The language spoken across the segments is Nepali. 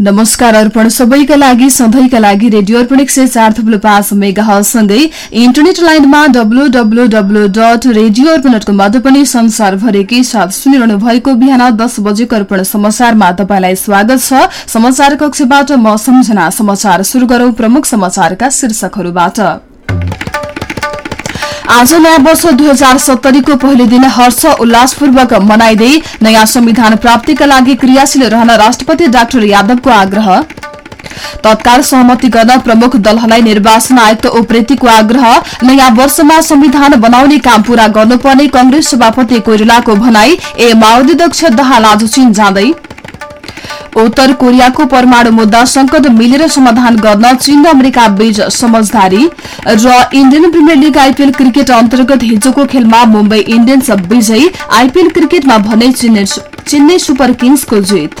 नमस्कार अर्पण सबैका लागि सधैँका लागि रेडियो अर्पण एक सय चार थुप्रो पाँच मेगासँगै इन्टरनेट लाइनमा W W W dot radio Arpan dot कमबाट पनि संसारभरिकै साथ सुनिरहनु भएको बिहान दस बजेको अर्पण समाचारमा तपाईँलाई स्वागत छ। समाचार कक्षबाट म सम्झना समाचार शुरू गरौं प्रमुख समाचारका शीर्षकहरूबाट। आज नयाँ वर्ष दुई हजार सत्तरीको पहिलो दिन हर्ष उल्लासपूर्वक मनाइँदै नयाँ संविधान प्राप्तिका लागि क्रियाशील रहन राष्ट्रपति डाक्टर यादवको आग्रह। तत्काल सहमति गर्न प्रमुख दलहरूलाई निर्वाचन आयुक्त ओप्रेतीको आग्रह नयाँ वर्षमा संविधान बनाउने काम पूरा गर्नुपर्ने कंग्रेस सभापति कोइरालाको भनाई ए माओवादी अध्यक्ष दहाल आज चीन जाँदै। उत्तर कोरियाको परमाणु मुद्दा संकट मिलेर समाधान गर्न चीन र अमेरिका बीच समझदारी र Indian premier league IPL cricket अन्तर्गत हिजोको खेलमा मुम्बई इण्डियन्स विजयी आइपीएल क्रिकेटमा भने चेन्नई सुपर किङ्सको जित।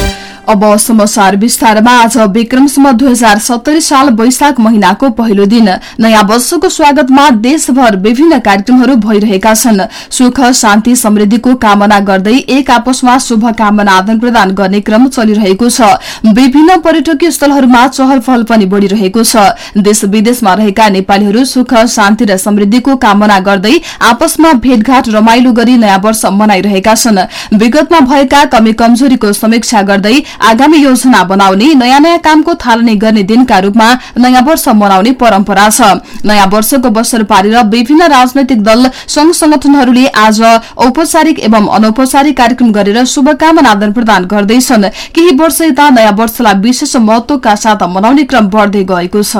अब समाचार विस्तारमा आज विक्रमसम्म दुई हजार सत्तरी साल वैशाख महिनाको पहिलो दिन। नयाँ वर्षको स्वागतमा देशभर विभिन्न कार्यक्रमहरू भइरहेका छन्। सुख शान्ति समृद्धिको कामना गर्दै एक आपसमा शुभकामना आदान प्रदान गर्ने क्रम चलिरहेको छ। विभिन्न पर्यटकीय स्थलहरूमा चहल पहल पनि बढ़िरहेको छ। देश विदेशमा रहेका नेपालीहरू सुख शान्ति र समृद्धिको कामना गर्दै आपसमा भेटघाट रमाइलो गरी नयाँ वर्ष मनाइरहेका छन्। विगतमा भएका कमी कमजोरीको समीक्षा गर्दै आगामी योजना बनाउने नयाँ नयाँ कामको थालनी गर्ने दिनका रूपमा नयाँ वर्ष मनाउने परम्परा छ। नयाँ वर्षको अवसर पारेर विभिन्न राजनैतिक दल संघ संगठनहरूले आज औपचारिक एवं अनौपचारिक कार्यक्रम गरेर शुभकामना आदान प्रदान गर्दैछन्। केही वर्ष यता नयाँ वर्षलाई विशेष महत्वका साथ मनाउने क्रम बढ़दै गएको छ।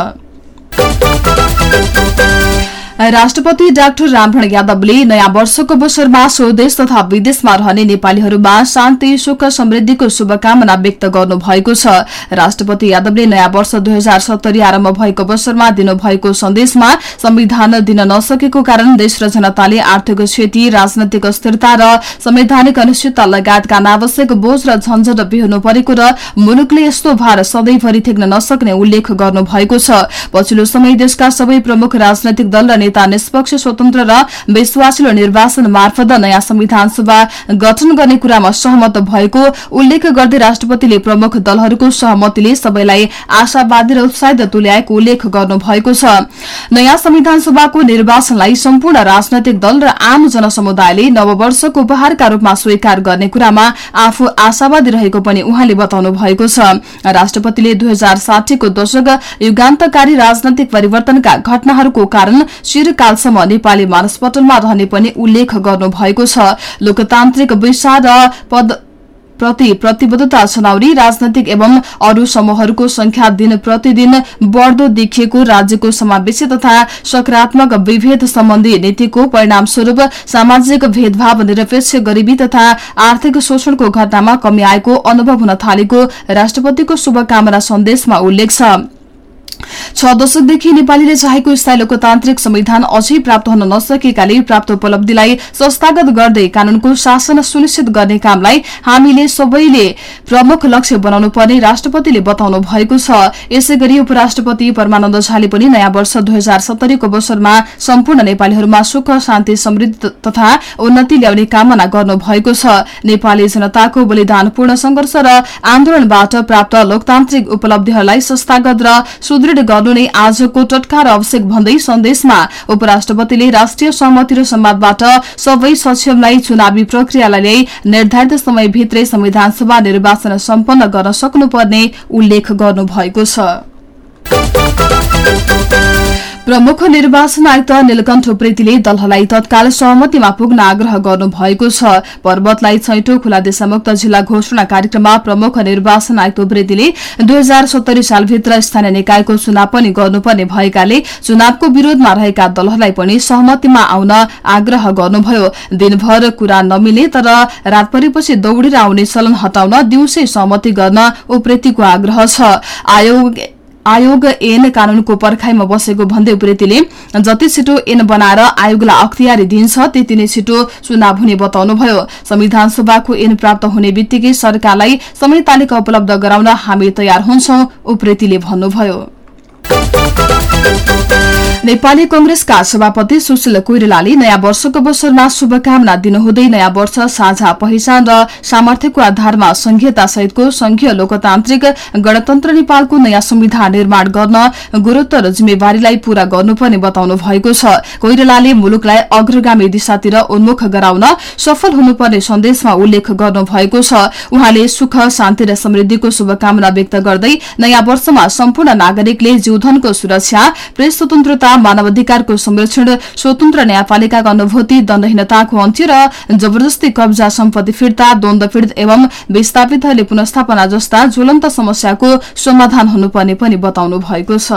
राष्ट्रपति डाक्टर रामभण यादवले नयाँ वर्षको अवसरमा स्वदेश तथा विदेशमा रहने नेपालीहरूमा शान्ति सुख समृद्धिको शुभकामना व्यक्त गर्नु भएको छ। राष्ट्रपति यादवले नयाँ वर्ष दुई हजार सत्तरी आरम्भ भएको अवसरमा दिनुभएको सन्देशमा संविधान दिन नसकेको कारण देश र जनताले आर्थिक क्षति राजनैतिक अस्थिरता र संवैधानिक अनिश्चितता लगायतका अनावश्यक बोझ र झन्झट बिहोर्नु परेको र मुलुकले यस्तो भार सधैँभरि थेक्न नसक्ने उल्लेख गर्नु भएको छ। पछिल्लो समय देशका सबै प्रमुख राजनैतिक दल र नेता निष्पक्ष स्वतन्त्र र विश्वासिलो निर्वाचन मार्फत नयाँ संविधान सभा गठन गर्ने कुरामा सहमत भएको उल्लेख गर्दै राष्ट्रपतिले प्रमुख दलहरूको सहमतिले सबैलाई आशावादी र उत्साहित तुल्याएको उल्लेख गर्नु भएको छ। नयाँ संविधान सभाको निर्वाचनलाई सम्पूर्ण राजनैतिक दल र आम जनसमुदायले नववर्षको उपहारका रूपमा स्वीकार गर्ने कुरामा आफू आशावादी रहेको पनि उहाँले बताउनु भएको छ। राष्ट्रपतिले दुई हजार साठीको दशक युगान्तकारी राजनैतिक परिवर्तनका घटनाहरूको कारण चिरकालसम्म नेपाली मानसपटलमा रहने पनि उल्लेख गर्नुभएको छ। लोकतान्त्रिक विषय र पद प्रति प्रतिबद्धता छनाउरी राजनैतिक एवं अरू समूहहरूको संख्या दिन प्रतिदिन बढ़दो देखिएको राज्यको समावेशी तथा सकारात्मक विभेद सम्बन्धी नीतिको परिणामस्वरूप सामाजिक भेदभाव निरपेक्ष गरिबी तथा आर्थिक शोषणको घटनामा कमी आएको अनुभव हुन थालेको राष्ट्रपतिको शुभकामना सन्देशमा उल्लेख छ। छ दशकदेखि नेपालीले चाहेको स्थायी लोकतान्त्रिक संविधान अझै प्राप्त हुन नसकेकाले प्राप्त उपलब्धिलाई संस्थागत गर्दै कानूनको शासन सुनिश्चित गर्ने कामलाई हामीले सबैले प्रमुख लक्ष्य बनाउनु पर्ने राष्ट्रपतिले बताउनु भएको छ। यसै गरी उपराष्ट्रपति परमानन्द झाले पनि नयाँ वर्ष दुई हजार सत्तरीको अवसरमा सम्पूर्ण नेपालीहरूमा सुख शान्ति समृद्धि तथा उन्नति ल्याउने कामना गर्नु भएको छ। नेपाली जनताको बलिदानपूर्ण संघर्ष र आन्दोलनबाट प्राप्त लोकतान्त्रिक उपलब्धिहरूलाई संस्थागत र सुदृढ सुदृढ गर्नु नै आजको टटका र आवश्यक भन्दै सन्देशमा उपराष्ट्रपतिले राष्ट्रिय सहमति र संवादबाट सबै सक्षमलाई चुनावी प्रक्रियालाई ल्याई निर्धारित समयभित्रै संविधान सभा निर्वाचन सम्पन्न गर्न सक्नुपर्ने उल्लेख गर्नुभएको छ। प्रमुख निर्वाचन आयुक्त नीलकण्ठ प्रेतीले दलहरूलाई तत्काल सहमतिमा पुग्न आग्रह गर्नुभएको छ। पर्वतलाई छैटौं खुला देशमुक्त जिल्ला घोषणा कार्यक्रममा प्रमुख निर्वाचन आयुक्त प्रेतीले दुई हजार सत्तरी सालभित्र स्थानीय निकायको चुनाव पनि गर्नुपर्ने भएकाले चुनावको विरोधमा रहेका दलहरूलाई पनि सहमतिमा आउन आग्रह गर्नुभयो। दिनभर कुरा नमिले तर रात परेपछि दौड़ेर आउने चलन हटाउन दिउँसै सहमति गर्न उप्रेतीको आग्रह छ। आयोग एन कानूनको पर्खाइमा बसेको भन्दै उप्रेतीले जति छिटो एन बनाएर आयोगलाई अख्तियारी दिइन्छ त्यति नै छिटो चुनाव हुने बताउनुभयो। संविधान सभाको एन प्राप्त हुने बित्तिकै सरकारलाई समय तालिका उपलब्ध गराउन हामी तयार हुन्छौं उप्रेतीले भन्नुभयो। नेपाली कंग्रेसका सभापति सुशील कोइरालाले नयाँ वर्षको अवसरमा शुभकामना दिनुहुँदै नयाँ वर्ष साझा पहिचान र सामर्थ्यको आधारमा संघीयता सहितको संघीय लोकतान्त्रिक गणतन्त्र नेपालको नयाँ संविधान निर्माण गर्न गुरूत्तर जिम्मेवारीलाई पूरा गर्नुपर्ने बताउनु भएको छ। कोइरालाले मुलुकलाई अग्रगामी दिशातिर उन्मुख गराउन सफल हुनुपर्ने सन्देशमा उल्लेख गर्नु भएको छ। उहाँले सुख शान्ति र समृद्धिको शुभकामना व्यक्त गर्दै नयाँ वर्षमा सम्पूर्ण नागरिकले जीवधनको सुरक्षा प्रेस स्वतन्त्रता मानवाधिकारको संरक्षण स्वतन्त्र न्यायपालिकाको अनुभूति दण्डहीनताको अन्त्य र जबरजस्ती कब्जा सम्पत्ति फिर्ता द्वन्द पीड़ित एवं विस्थापितहरूले पुनस्थापना जस्ता ज्वलन्त समस्याको समाधान हुनुपर्ने पनि बताउनु भएको छ।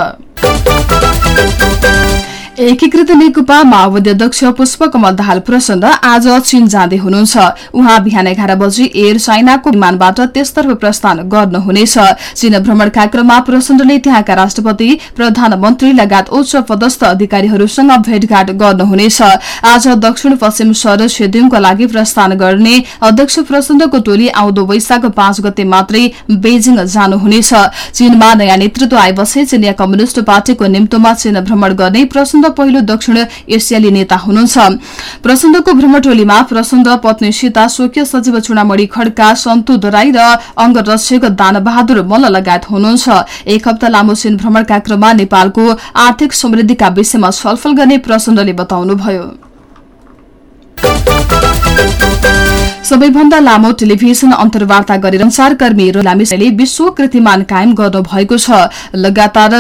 एकीकृत नेकपा माओवादी अध्यक्ष पुष्पकमल दाहाल प्रचण्ड आज चीन जाँदै हुनुहुन्छ। उहाँ बिहान एघार बजी एयर चाइनाको विमानबाट त्यसतर्फ प्रस्थान गर्नुहुनेछ चीन भ्रमणका क्रममा प्रचण्डले त्यहाँका राष्ट्रपति प्रधानमन्त्री लगायत उच्च पदस्थ अधिकारीहरूसँग भेटघाट गर्नुहुनेछ आज दक्षिण पश्चिम शहर सेड्युङका लागि प्रस्थान गर्ने अध्यक्ष प्रचण्डको टोली आउँदो वैशाख पाँच गते मात्रै बेजिङ जानुहुनेछ। चीनमा नयाँ नेतृत्व आएपछि चिनिया कम्युनिष्ट पार्टीको निम्तोमा चीन भ्रमण गर्ने प्रचण्ड पहिलो दक्षिण एसियाली नेता हुनुहुन्छ। प्रचण्डको भ्रमणटोलीमा प्रचण्ड पत्नी सीता स्वकीय सचिव चुनामणी खड्का सन्तु दराई र अंगरक्षक दानबहादुर मल्ल लगायत हुनुहुन्छ। एक हप्ता लामो चीन भ्रमणका क्रममा नेपालको आर्थिक समृद्धिका विषयमा छलफल गर्ने प्रचण्डले बताउनुभयो। सबैभन्दा लामो टेलिभिजन अन्तर्वार्ता गरेर संचारकर्मी लामिसले विश्व कृतिमान कायम गर्नु भएको छ। लगातार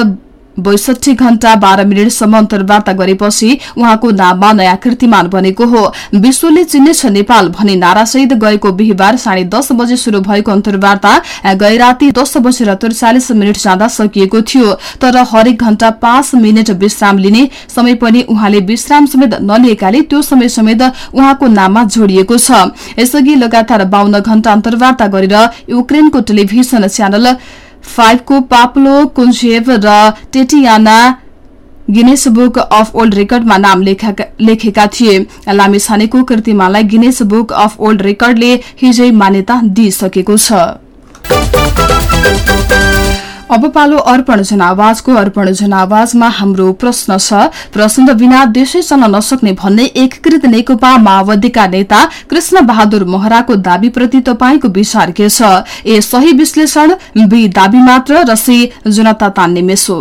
बैसठी घण्टा बाह्र मिनटसम्म अन्तर्वार्ता गरेपछि उहाँको नाममा नयाँ कीर्तिमान बनेको हो। विश्वले चिन्नेछ नेपाल भनी नारासहित गएको बिहिबार साढे दस बजे शुरू भएको अन्तर्वार्ता गए राति दस बजेर त्रिचालिस मिनट जाँदा सकिएको थियो। तर हरेक घण्टा पाँच मिनट विश्राम लिने समय पनि उहाँले विश्राम समेत नलिएकाले त्यो समय समेत उहाँको नाममा जोडिएको छ। यसअघि लगातार बाहन्न घण्टा अन्तर्वार्ता गरेर युक्रेनको टेलिभिजन च्यानल फाइभको पाप्लो कुन्जेव र Tatiana Guinness book of world रेकर्डमा नाम लेखेका थिए। लामी छानेको कृतिमालाई गिनेस बुक अफ ओल्ड रेकर्डले हिजै मान्यता दिइसकेको छ। अब पालो अर्पण जनावाजको अर्पण जनावाजमा हाम्रो प्रश्न छ। प्रश्न बिना देशै चल्न नसक्ने भन्ने एकीकृत नेकपा माओवादीका नेता कृष्ण बहादुर महराको दावीप्रति तपाईँको विचार के छ? ए सही विश्लेषण बी दावी मात्र र सी जनता तान्ने मेसो।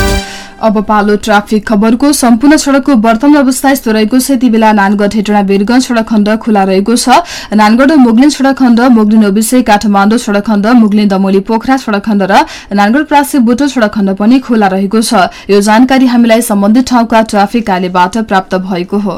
अब पालो ट्राफिक खबरको सम्पूर्ण सड़कको वर्तमान अवस्था यस्तो रहेको छ। यति बेला नानगढ हेटडा वीरगंज सड़क खण्ड खुला रहेको छ। नानगढ मुगलिन सड़क खण्ड मुगलिन ओबिसे काठमाडौँ सड़क खण्ड मुगलिन दमोली पोखरा सड़क खण्ड र नानगढ प्रासी बुटो सड़क खण्ड पनि खुला रहेको छ। यो जानकारी हामीलाई सम्बन्धित ठाउँका ट्राफिक कार्यबाट प्राप्त भएको हो।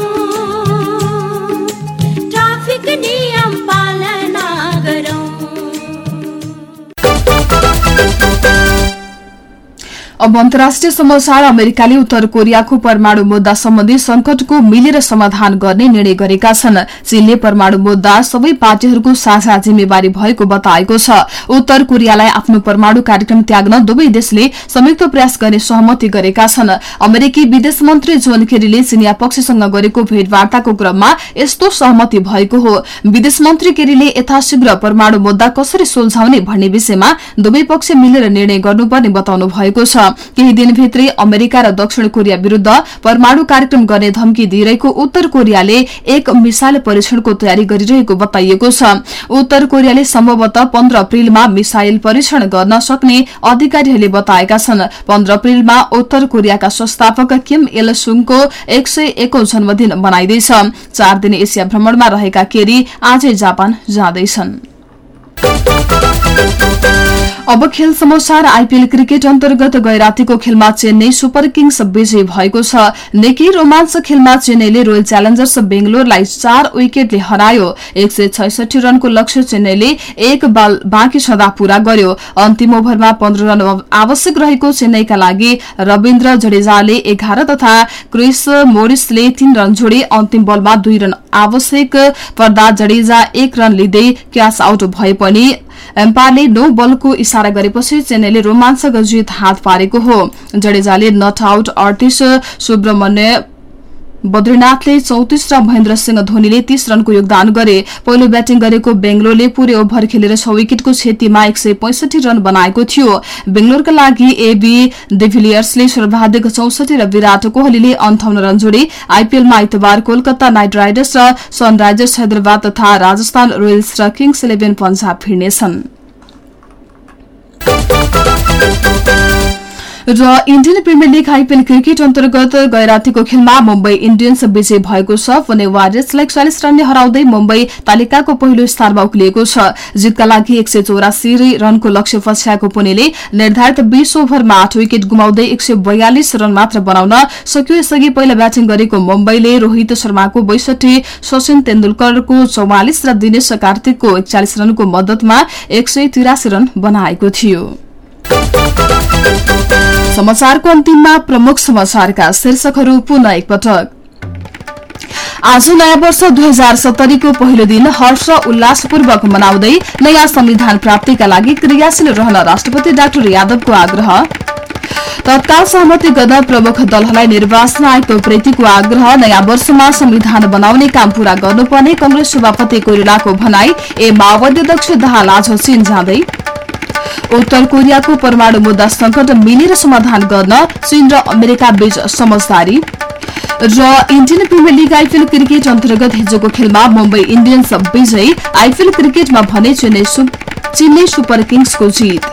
अब अन्तर्राष्ट्रिय समाचार अमेरिकाले उत्तर कोरियाको परमाणु मुद्दा सम्बन्धी संकटको मिलेर समाधान गर्ने निर्णय गरेका छन्। चीनले परमाणु मुद्दा सबै पार्टीहरूको साझा जिम्मेवारी भएको बताएको छ। उत्तर कोरियालाई आफ्नो परमाणु कार्यक्रम त्याग्न दुवै देशले संयुक्त प्रयास गर्ने सहमति गरेका छन्। अमेरिकी विदेश मन्त्री जोन केरीले चिनिया पक्षसँग गरेको भेटवार्ताको क्रममा यस्तो सहमति भएको हो। विदेश मन्त्री केरीले यथाशीघ्र परमाणु मुद्दा कसरी सुल्झाउने भन्ने विषयमा दुवै पक्ष मिलेर निर्णय गर्नुपर्ने बताउनु भएको छ। केही दिनभित्रै अमेरिका र दक्षिण कोरिया विरूद्ध परमाणु कार्यक्रम गर्ने धम्की दिइरहेको उत्तर कोरियाले एक मिसाइल परीक्षणको तयारी गरिरहेको बताइएको छ। उत्तर कोरियाले सम्भवतः पन्ध्र अप्रेलमा मिसाइल परीक्षण गर्न सक्ने अधिकारीहरूले बताएका छन्। पन्ध्र अप्रेलमा उत्तर कोरियाका संस्थापक किम एल सुङको एक सय एकौं जन्मदिन मनाइँदैछ। चार दिन एसिया भ्रमणमा रहेका केरी आजै जापान जाँदैछन्। अब खेल समाचार आइपीएल क्रिकेट अन्तर्गत गैरातीको खेलमा चेन्नई सुपर किङ्स विजयी भएको छ। निकै रोमाञ्च खेलमा चेन्नईले रोयल च्यालेन्जर्स बेंगलोरलाई चार विकेटले हरायो। एक रनको लक्ष्य चेन्नईले एक बाँकी छँदा पूरा गर्यो। अन्तिम ओभरमा पन्ध्र रन आवश्यक रहेको चेन्नईका लागि रविन्द्र जडेजाले एघार तथा क्रिस मोरिसले तीन रन जोडे। अन्तिम बलमा दुई रन आवश्यक। पर्दा जडेजा एक रन लिँदै क्यास आउट भए पनि एम्पायरले नो बलको इशारा गरेपछि चेन्नईले रोमाञ्चक जित हात पारेको हो। जडेजाले नट आउट अडतिस सुब्रमण्य बद्रीनाथले चौतिस र महेन्द्र सिंह धोनीले तीस रनको योगदान गरे। पहिलो ब्याटिङ गरेको बेंगलोरले पूरै ओभर खेलेर छ विकेटको क्षतिमा एक रन बनाएको थियो। बेंगलोरका लागि एबी डिभिलियर्सले सर्वाधिक चौसठी र विराट कोहलीले अन्ठाउन्न रन जोडे। आइपीएलमा आइतबार कोलकाता नाइट राइडर्स र सनराइजर्स हैदराबाद तथा राजस्थान रोयल्स र किङ्स इलेभेन पन्जाब भिड्नेछन् र Indian premier league IPL cricket अन्तर्गत गैरातीको खेलमा मुम्बई इण्डियन्स विजय भएको छ। पुणे वारियर्सलाई चालिस रनले हराउँदै मुम्बई तालिकाको पहिलो स्थानमा उक्लिएको छ। जितका लागि एक रनको लक्ष्य पछ्याएको पुणेले निर्धारित बीस ओभरमा आठ विकेट गुमाउँदै एक रन मात्र बनाउन सक्यो। यसअघि पहिला ब्याटिङ गरेको मुम्बईले रोहित शर्माको बैसठी सचिन तेन्दुलकरको चौवालिस र दिनेश कार्तिकको एकचालिस रनको मद्दतमा एक रन बनाएको थियो। समाचारको अन्तिममा प्रमुख समाचारका शीर्षकहरू पुनः एकपटक। आज नयाँ वर्ष दुई हजार सत्तरीको पहिलो दिन हर्ष उल्लासपूर्वक मनाउँदै नयाँ संविधान प्राप्तिका लागि क्रियाशील रहन राष्ट्रपति डाक्टर यादवको आग्रह। तत्काल सहमति गर्न प्रमुख दलहरूलाई निर्वाचन आयोगको प्रीतिको आग्रह। नयाँ वर्षमा संविधान बनाउने काम पूरा गर्नुपर्ने कंग्रेस सभापति कोइरालाको भनाई ए माओवादी अध्यक्ष दाहाल आज चीन जाँदै उत्तर कोरियाको परमाणु मुद्दा संकट मिलेर समाधान गर्न चीन र अमेरिका बीच समझदारी। र Indian premier league IPL cricket अन्तर्गत हिजोको खेलमा मुम्बई इण्डियन्स विजयी आइपिएल क्रिकेटमा भने चेन्नई सुपर किङ्सको जित।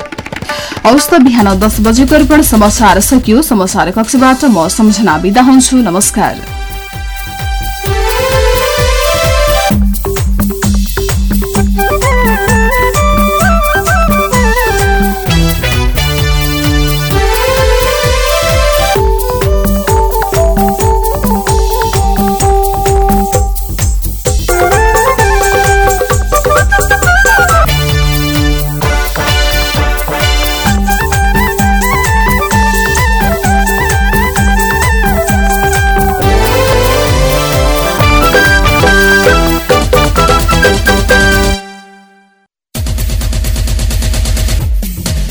हवस् त बिहान दस बजेको अर्पण समाचार सकियो। समाचार कक्षबाट म सम्झना बिदा हुन्छु। नमस्कार।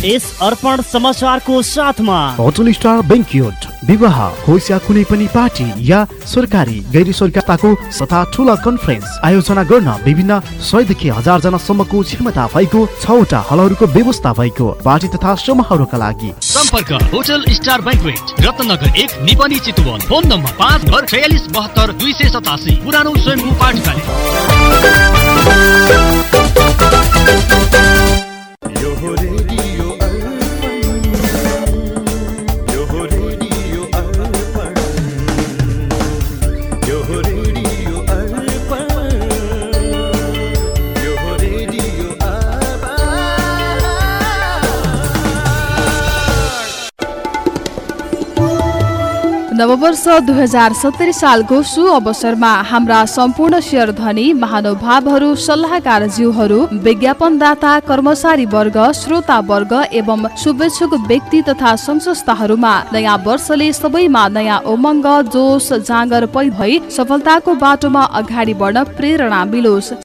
यस अर्पण समाचारको साथमा। होटल स्टार बेङ्क्युट विवाह होस् या कुनै पनि पार्टी या सरकारी गैर सरकारको तथा ठुला कन्फरेन्स आयोजना गर्न विभिन्न सयदेखि हजार जनासम्मको क्षमता भएको छवटा हलहरूको व्यवस्था भएको पार्टी तथा समारोहका लागि। सम्पर्क होटल स्टार ब्याङ्कवेट रत्नगर एक निपनी चितवन। फोन नम्बर पाँच घर छयालिस बहत्तर दुई सय सतासी पुरानो स्वयं पाठशाला। नववर्ष दुई हजार सत्तरी सालको सु अवसरमा हाम्रा सम्पूर्ण शेयर धनी महानुभावहरू सल्लाहकारज्यूहरू विज्ञापनदाता कर्मचारी वर्ग श्रोता वर्ग एवं शुभेच्छुक व्यक्ति तथा संस्थाहरूमा नयाँ वर्षले सबैमा नयाँ उमङ्ग जोस जाँगर पै भई सफलताको बाटोमा अगाडि बढ्न प्रेरणा मिलोस्।